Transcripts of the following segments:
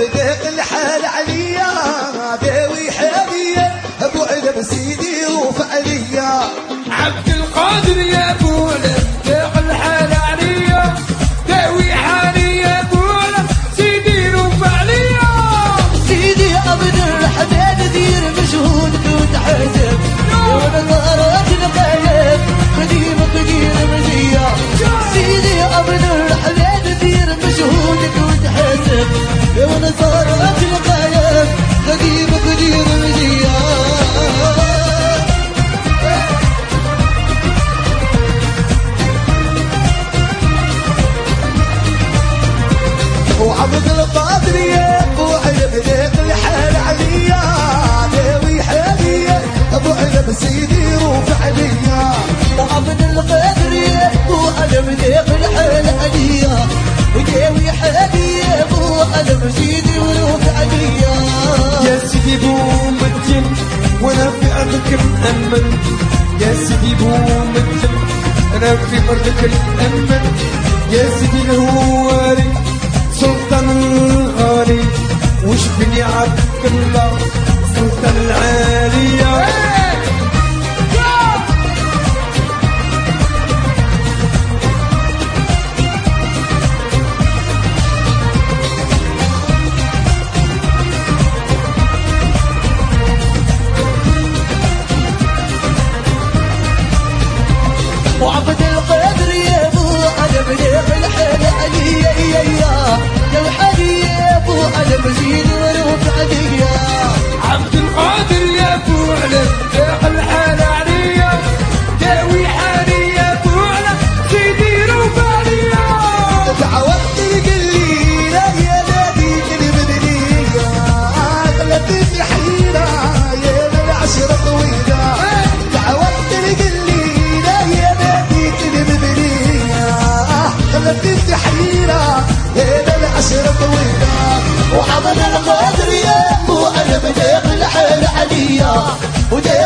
بديق الحال عليا داوي حاليا أبو علم سيدي وفعليا عبد القادر يا بولا داخل الحال عليا. داوي حالي يا بولا سيدي رفع ليا سيدي عبد الحنان دير مشهود وتحاسب ونظارات القلب قديم قدير مزية وعبد أبو علم بديق الحال عليا. داوي حاليا أبو علم سيدي وفعليا وعبد القادر يا أبو علم ذيق مأمن يا سيدي بومتين أنا في أرضك الأمن. يا سيدي الهواري. سلطان الغالي. وش بني عبد الله؟ سلطان العالية وعبد القادر يا ابو علم ذيق الحال عليا يا يا حيرة يا من العشرة طويلة. يا ابو علم ذيق الحال عليا وداوي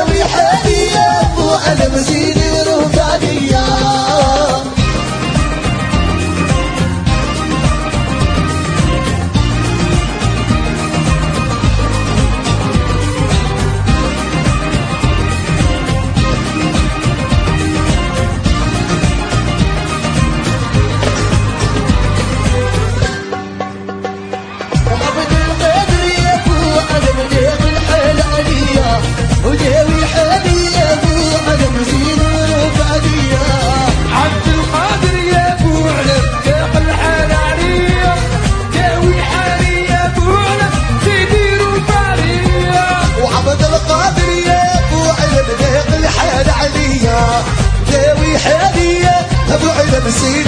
علم ذيق